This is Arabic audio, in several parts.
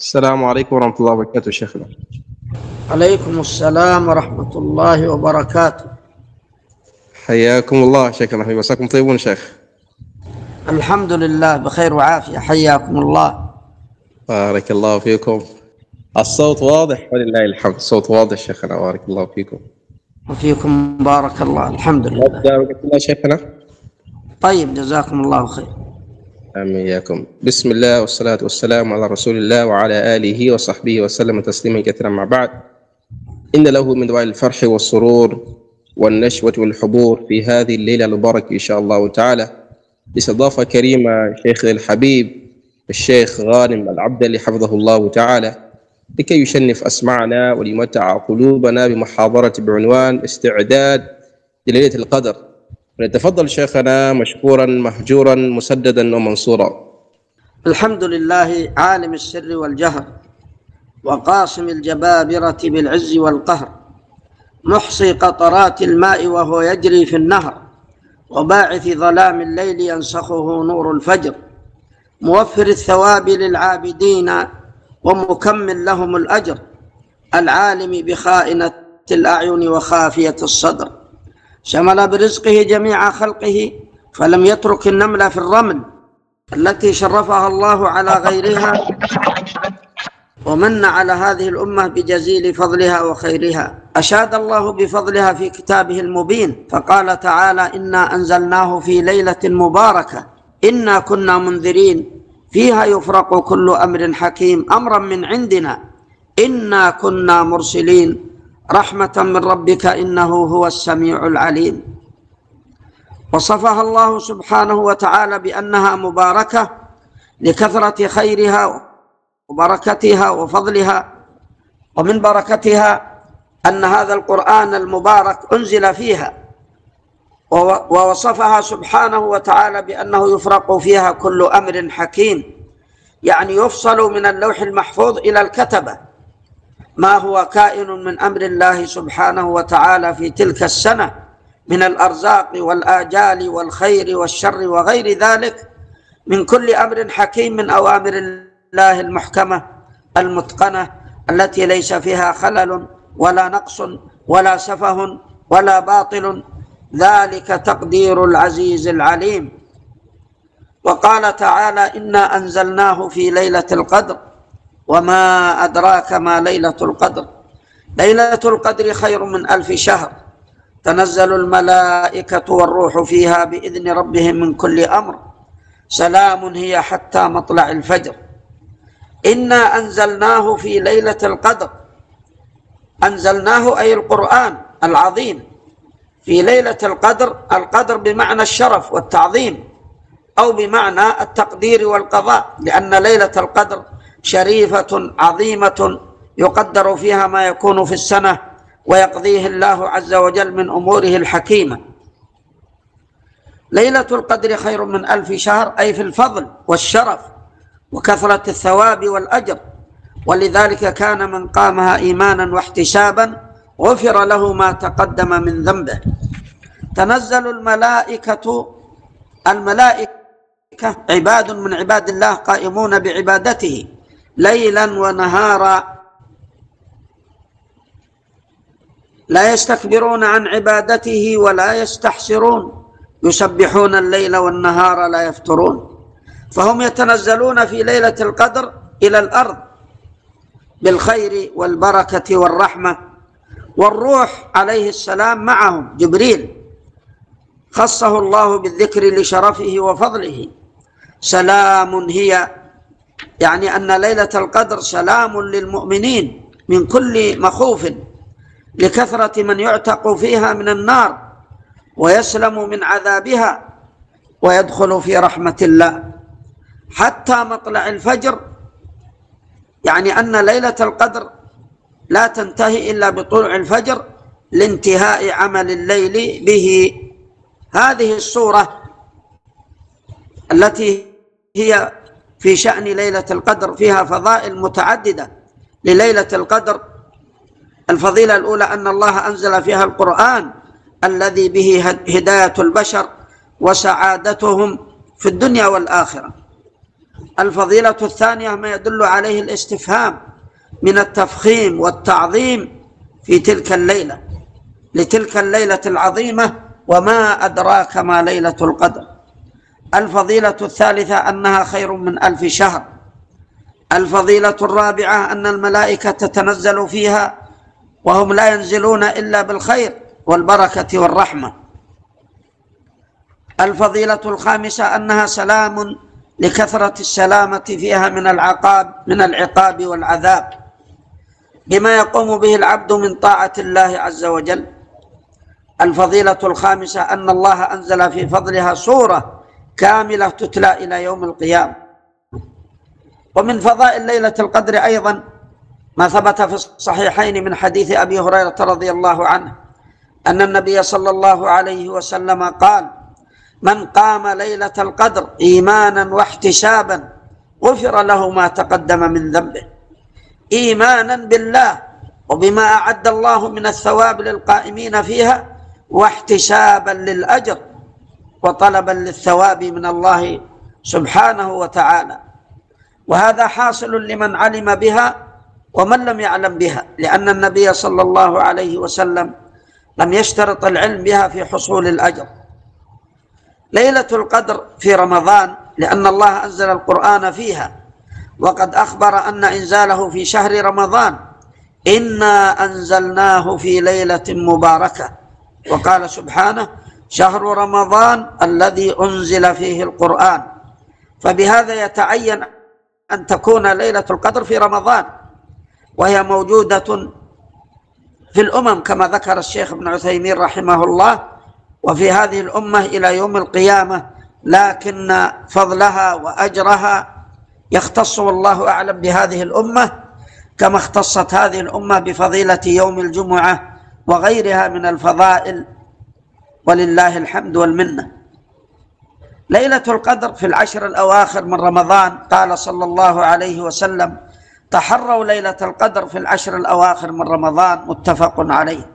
السلام عليكم ورحمة الله وبركاته شيخنا. عليكم السلام ورحمة الله وبركاته. حياكم الله شيخنا. حبيبي مساكم طيبون شيخ. الحمد لله بخير وعافية. حياكم الله. بارك الله فيكم. الصوت واضح ولله الحمد. الصوت واضح شيخنا. بارك الله فيكم. وفيكم بارك الله. الحمد لله. بارك الله شيخنا. طيب جزاكم الله خير. آمين. إياكم. بسم الله والصلاة والسلام على رسول الله وعلى آله وصحبه وسلم تسليما كثيرا. مع بعد إن له من دواء الفرح والسرور والنشوة والحبور في هذه الليلة المباركة إن شاء الله تعالى. باستضافة كريمة شيخنا الحبيب الشيخ غانم العبدلي حفظه الله تعالى لكي يشنف أسماعنا وليمتع قلوبنا بمحاضرة بعنوان استعداد لليلة القدر. فليتفضل شيخنا مشكورا مهجورا مسددا ومنصورا. الحمد لله عالم السر والجهر وقاسم الجبابرة بالعز والقهر محصي قطرات الماء وهو يجري في النهر وباعث ظلام الليل ينسخه نور الفجر موفر الثواب للعابدين ومكمل لهم الأجر العالم بخائنة الأعين وخافية الصدر. شمل برزقه جميع خلقه فلم يترك النمل في الرمل التي شرفها الله على غيرها ومن على هذه الأمة بجزيل فضلها وخيرها. أشاد الله بفضلها في كتابه المبين فقال تعالى إنا أنزلناه في ليلة مباركة إنا كنا منذرين فيها يفرق كل أمر حكيم أمرا من عندنا إنا كنا مرسلين. رحمة من ربك إنه هو السميع العليم. وصفها الله سبحانه وتعالى بأنها مباركة لكثرة خيرها وبركتها وفضلها ومن بركتها أن هذا القرآن المبارك أنزل فيها. ووصفها سبحانه وتعالى بأنه يفرق فيها كل أمر حكيم يعني يفصل من اللوح المحفوظ إلى الكتبة. ما هو كائن من أمر الله سبحانه وتعالى في تلك السنة من الأرزاق والآجال والخير والشر وغير ذلك من كل أمر حكيم من أوامر الله المحكمة المتقنة التي ليس فيها خلل ولا نقص ولا سفه ولا باطل. ذلك تقدير العزيز العليم. وقال تعالى إنا أنزلناه في ليلة القدر وما أدراك ما ليلة القدر ليلة القدر خير من ألف شهر تنزل الملائكة والروح فيها بإذن ربهم من كل أمر سلام هي حتى مطلع الفجر إنا أنزلناه في ليلة القدر أنزلناه أي القرآن العظيم في ليلة القدر القدر بمعنى الشرف والتعظيم أو بمعنى التقدير والقضاء لأن ليلة القدر شريفة عظيمة يقدر فيها ما يكون في السنة ويقضيه الله عز وجل من أموره الحكيمة. ليلة القدر خير من ألف شهر أي في الفضل والشرف وكثرة الثواب والأجر. ولذلك كان من قامها إيمانا واحتسابا غفر له ما تقدم من ذنبه. تنزل الملائكة الملائكة عباد من عباد الله قائمون بعبادته. ليلا ونهارا. لا يستكبرون عن عبادته ولا يستحسرون. يسبحون الليل والنهار لا يفترون. فهم يتنزلون في ليلة القدر إلى الأرض بالخير والبركة والرحمة. والروح عليه السلام معهم. جبريل خصه الله بالذكر لشرفه وفضله. سلام هي يعني أن ليلة القدر سلام للمؤمنين من كل مخوف لكثرة من يعتق فيها من النار ويسلم من عذابها ويدخل في رحمة الله. حتى مطلع الفجر يعني أن ليلة القدر لا تنتهي إلا بطلوع الفجر لانتهاء عمل الليل به. هذه الصورة التي هي في شأن ليلة القدر فيها فضائل متعددة لليلة القدر. الفضيلة الأولى أن الله أنزل فيها القرآن الذي به هداية البشر وسعادتهم في الدنيا والآخرة. الفضيلة الثانية ما يدل عليه الاستفهام من التفخيم والتعظيم في تلك الليلة. لتلك الليلة العظيمة وما أدراك ما ليلة القدر. الفضيلة الثالثة أنها خير من ألف شهر. الفضيلة الرابعة أن الملائكة تتنزل فيها وهم لا ينزلون إلا بالخير والبركة والرحمة. الفضيلة الخامسة أنها سلام لكثرة السلامة فيها من العقاب من العقاب والعذاب. بما يقوم به العبد من طاعة الله عز وجل. الفضيلة الخامسة أن الله أنزل في فضلها سورة كاملة تتلى إلى يوم القيامة. ومن فضائل ليلة القدر أيضا ما ثبت في الصحيحين من حديث أبي هريرة رضي الله عنه أن النبي صلى الله عليه وسلم قال من قام ليلة القدر إيمانا واحتسابا غفر له ما تقدم من ذنبه. إيمانا بالله وبما أعد الله من الثواب للقائمين فيها واحتسابا للأجر. وطلبا للثواب من الله سبحانه وتعالى. وهذا حاصل لمن علم بها ومن لم يعلم بها لأن النبي صلى الله عليه وسلم لم يشترط العلم بها في حصول الأجر. ليلة القدر في رمضان لأن الله أنزل القرآن فيها وقد أخبر أن إنزاله في شهر رمضان إنا أنزلناه في ليلة مباركة. وقال سبحانه شهر رمضان الذي أنزل فيه القرآن. فبهذا يتعين أن تكون ليلة القدر في رمضان. وهي موجودة في الأمم كما ذكر الشيخ ابن عثيمين رحمه الله. وفي هذه الأمة إلى يوم القيامة لكن فضلها وأجرها يختص والله أعلم بهذه الأمة كما اختصت هذه الأمة بفضيلة يوم الجمعة وغيرها من الفضائل ولله الحمد والمنة. ليلة القدر في العشر الأواخر من رمضان قال صلى الله عليه وسلم تحروا ليلة القدر في العشر الأواخر من رمضان متفق عليه.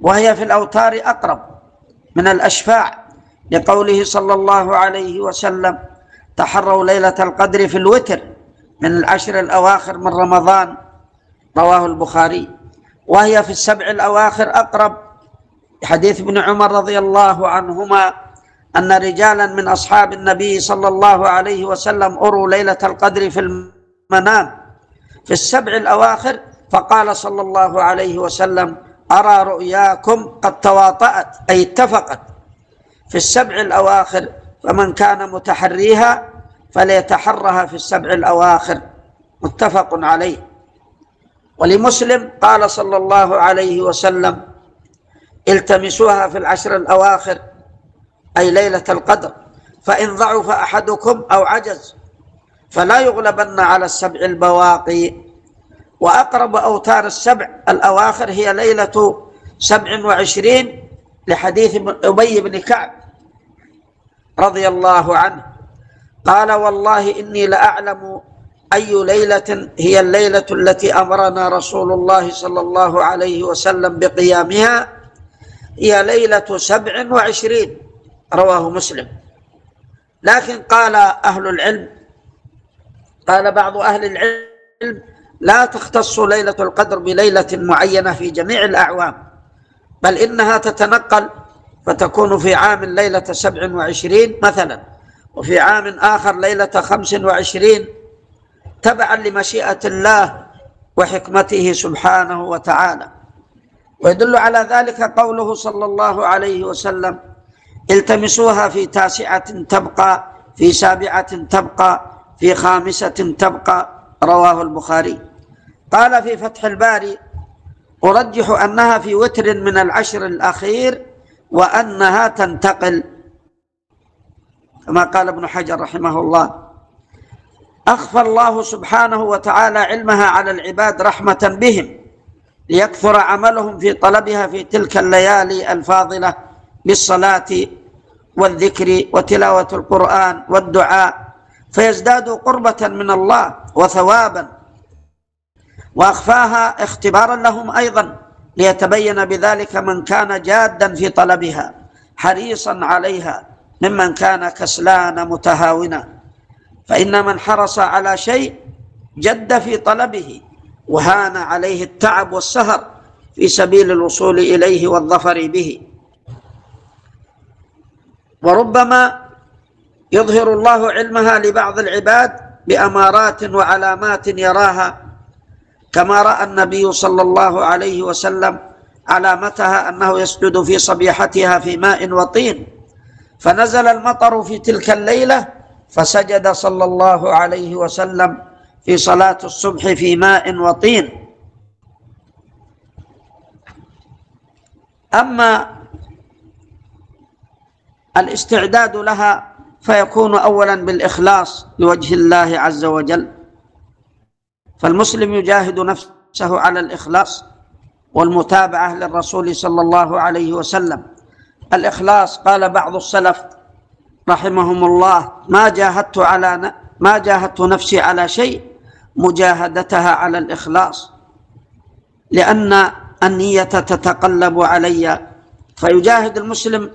وهي في الأوتار أقرب من الأشفاع لقوله صلى الله عليه وسلم تحروا ليلة القدر في الوتر من العشر الأواخر من رمضان. رواه البخاري. وهي في السبع الأواخر أقرب حديث ابن عمر رضي الله عنهما أن رجالا من أصحاب النبي صلى الله عليه وسلم أروا ليلة القدر في المنام في السبع الأواخر فقال صلى الله عليه وسلم أرى رؤياكم قد تواطأت أي اتفقت. في السبع الأواخر فمن كان متحريها فليتحرها في السبع الأواخر. متفق عليه. ولمسلم قال صلى الله عليه وسلم التمسوها في العشر الأواخر أي ليلة القدر. فإن ضعف أحدكم أو عجز فلا يغلبن على السبع البواقي. وأقرب أوتار السبع الأواخر هي ليلة سبع وعشرين لحديث أبي بن كعب رضي الله عنه. قال والله إني لأعلم أي ليلة هي الليلة التي أمرنا رسول الله صلى الله عليه وسلم بقيامها هي ليلة سبع وعشرين رواه مسلم. لكن قال أهل العلم قال بعض أهل العلم لا تختص ليلة القدر بليلة معينة في جميع الأعوام بل إنها تتنقل فتكون في عام ليلة سبع وعشرين مثلا وفي عام آخر ليلة خمس وعشرين تبعا لمشيئة الله وحكمته سبحانه وتعالى. ويدل على ذلك قوله صلى الله عليه وسلم التمسوها في تاسعة تبقى في سابعة تبقى في خامسة تبقى رواه البخاري. قال في فتح الباري أرجح أنها في وتر من العشر الأخير وأنها تنتقل. كما قال ابن حجر رحمه الله أخفى الله سبحانه وتعالى علمها على العباد رحمة بهم. ليكثر عملهم في طلبها في تلك الليالي الفاضلة بالصلاة والذكر وتلاوة القرآن والدعاء. فيزدادوا قربة من الله وثوابا. وأخفاها اختبارا لهم أيضا. ليتبين بذلك من كان جادا في طلبها حريصا عليها ممن كان كسلان متهاونا. فإن من حرص على شيء جد في طلبه. وهان عليه التعب والسهر في سبيل الوصول إليه والظفر به. وربما يظهر الله علمها لبعض العباد بأمارات وعلامات يراها كما رأى النبي صلى الله عليه وسلم علامتها أنه يسجد في صبيحتها في ماء وطين. فنزل المطر في تلك الليلة فسجد صلى الله عليه وسلم في صلاة الصبح في ماء وطين. أما الاستعداد لها فيكون أولا بالإخلاص لوجه الله عز وجل. فالمسلم يجاهد نفسه على الإخلاص والمتابعة للرسول صلى الله عليه وسلم. الإخلاص قال بعض السلف رحمهم الله ما جاهدت على ما جاهدت نفسي على شيء مجاهدتها على الإخلاص. لأن النية تتقلب علي. فيجاهد المسلم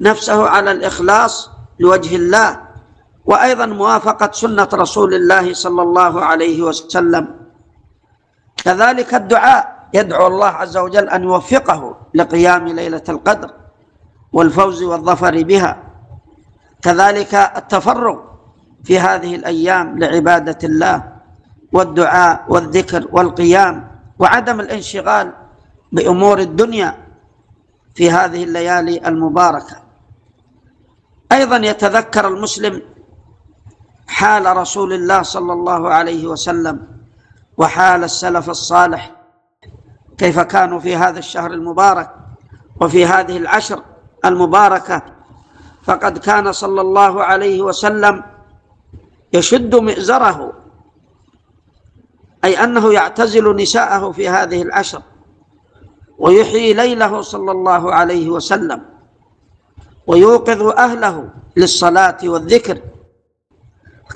نفسه على الإخلاص لوجه الله. وأيضا موافقة سنة رسول الله صلى الله عليه وسلم. كذلك الدعاء يدعو الله عز وجل أن يوفقه لقيام ليلة القدر والفوز والظفر بها. كذلك التفرغ في هذه الأيام لعبادة الله. والدعاء والذكر والقيام وعدم الانشغال بأمور الدنيا في هذه الليالي المباركة. أيضا يتذكر المسلم حال رسول الله صلى الله عليه وسلم وحال السلف الصالح كيف كانوا في هذا الشهر المبارك وفي هذه العشر المباركة. فقد كان صلى الله عليه وسلم يشد مئزره أي أنه يعتزل نساءه في هذه العشر ويحيي ليله صلى الله عليه وسلم ويوقظ أهله للصلاة والذكر.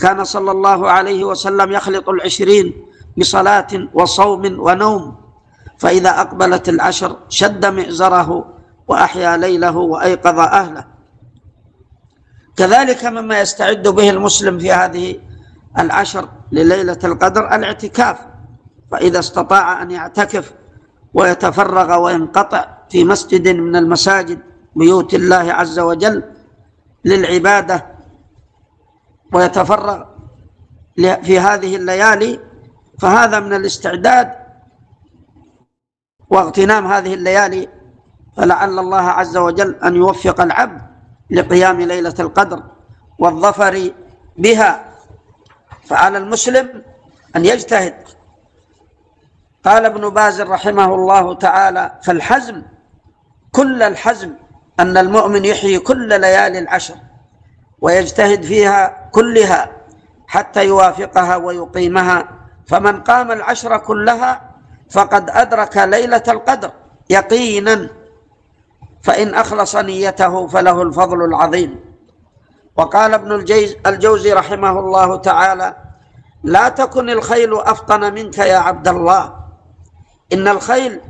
كان صلى الله عليه وسلم يخلط العشرين بصلاة وصوم ونوم فإذا أقبلت العشر شد مئزره وأحيا ليله وأيقظ أهله. كذلك مما يستعد به المسلم في هذه العشر لليلة القدر الاعتكاف فإذا استطاع أن يعتكف ويتفرغ وينقطع في مسجد من المساجد بيوت الله عز وجل للعبادة ويتفرغ في هذه الليالي فهذا من الاستعداد واغتنام هذه الليالي فلعل الله عز وجل أن يوفق العبد لقيام ليلة القدر والظفر بها. فعلى المسلم أن يجتهد. قال ابن باز رحمه الله تعالى فالحزم كل الحزم أن المؤمن يحيي كل ليالي العشر ويجتهد فيها كلها حتى يوافقها ويقيمها. فمن قام العشر كلها فقد أدرك ليلة القدر يقينا فإن أخلص نيته فله الفضل العظيم. وقال ابن الجوزي رحمه الله تعالى لا تكن الخيل أفطن منك يا عبد الله. إن الخيل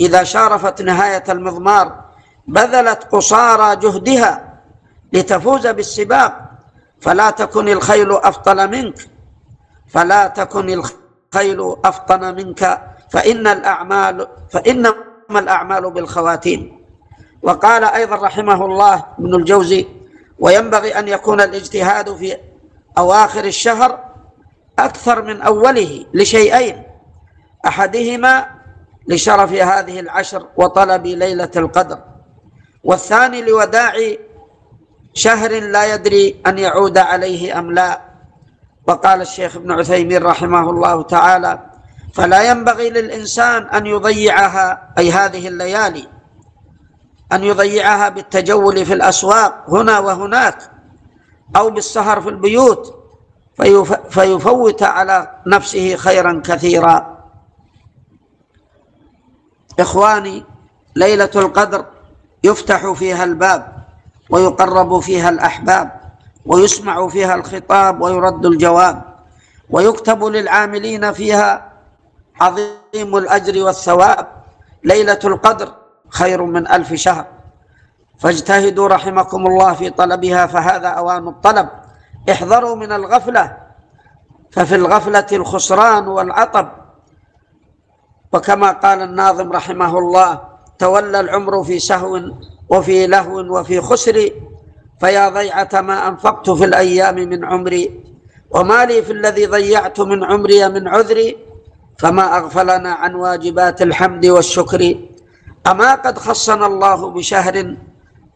إذا شارفت نهاية المضمار بذلت قصارى جهدها لتفوز بالسباق. فلا تكن الخيل أفطن منك. فلا تكن الخيل أفطن منك. فإن الأعمال فإنما الأعمال بالخواتيم. وقال أيضا رحمه الله ابن الجوزي وينبغي أن يكون الاجتهاد في أواخر الشهر أكثر من أوله لشيئين. أحدهما لشرف هذه العشر وطلب ليلة القدر. والثاني لوداع شهر لا يدري أن يعود عليه أم لا. وقال الشيخ ابن عثيمين رحمه الله تعالى فلا ينبغي للإنسان أن يضيعها أي هذه الليالي أن يضيعها بالتجول في الأسواق هنا وهناك أو بالسهر في البيوت فيفوت على نفسه خيرا كثيرا. إخواني ليلة القدر يفتح فيها الباب ويقرب فيها الأحباب ويسمع فيها الخطاب ويرد الجواب ويكتب للعاملين فيها عظيم الأجر والثواب. ليلة القدر خير من ألف شهر. فاجتهدوا رحمكم الله في طلبها فهذا أوان الطلب. احذروا من الغفلة ففي الغفلة الخسران والعطب. وكما قال الناظم رحمه الله تولى العمر في سهو وفي لهو وفي خسر فيا ضيعة ما أنفقت في الأيام من عمري وما لي في الذي ضيعت من عمري من عذري فما أغفلنا عن واجبات الحمد والشكر. أما قد خصنا الله بشهر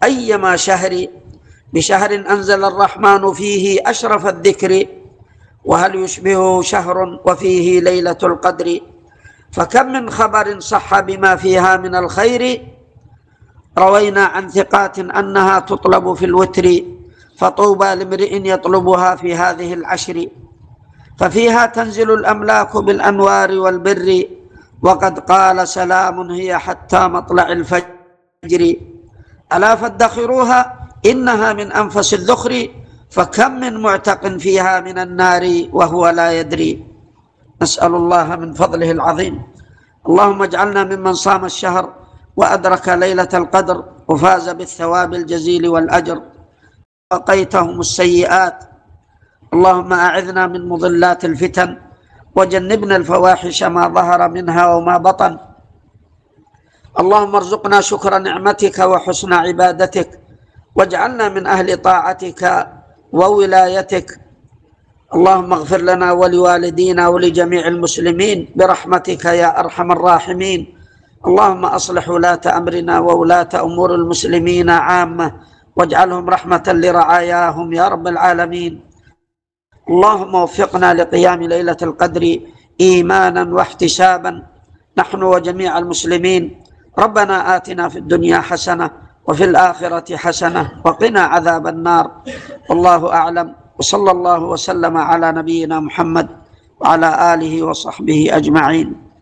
أيما شهر بشهر أنزل الرحمن فيه أشرف الذكر وهل يشبهه شهر وفيه ليلة القدر؟ فكم من خبر صح بما فيها من الخير؟ روينا عن ثقات أنها تطلب في الوتر فطوبى لامرئ يطلبها في هذه العشر. ففيها تنزل الأملاك بالأنوار والبر وقد قال سلام هي حتى مطلع الفجر. ألا فادخروها؟ إنها من أنفس الذخر فكم من معتق فيها من النار وهو لا يدري. نسأل الله من فضله العظيم. اللهم اجعلنا ممن صام الشهر وأدرك ليلة القدر وفاز بالثواب الجزيل والأجر. وقيتهم السيئات. اللهم أعذنا من مضلات الفتن وجنبنا الفواحش ما ظهر منها وما بطن. اللهم ارزقنا شكر نعمتك وحسن عبادتك. واجعلنا من أهل طاعتك وولايتك. اللهم اغفر لنا ولوالدينا ولجميع المسلمين برحمتك يا أرحم الراحمين. اللهم أصلح ولاة أمرنا وولاة أمور المسلمين عامة. واجعلهم رحمة لرعاياهم يا رب العالمين. اللهم وفقنا لقيام ليلة القدر إيمانا واحتسابا نحن وجميع المسلمين. ربنا آتنا في الدنيا حسنة وفي الآخرة حسنة وقنا عذاب النار. والله أعلم. وصلى الله وسلم على نبينا محمد وعلى آله وصحبه أجمعين.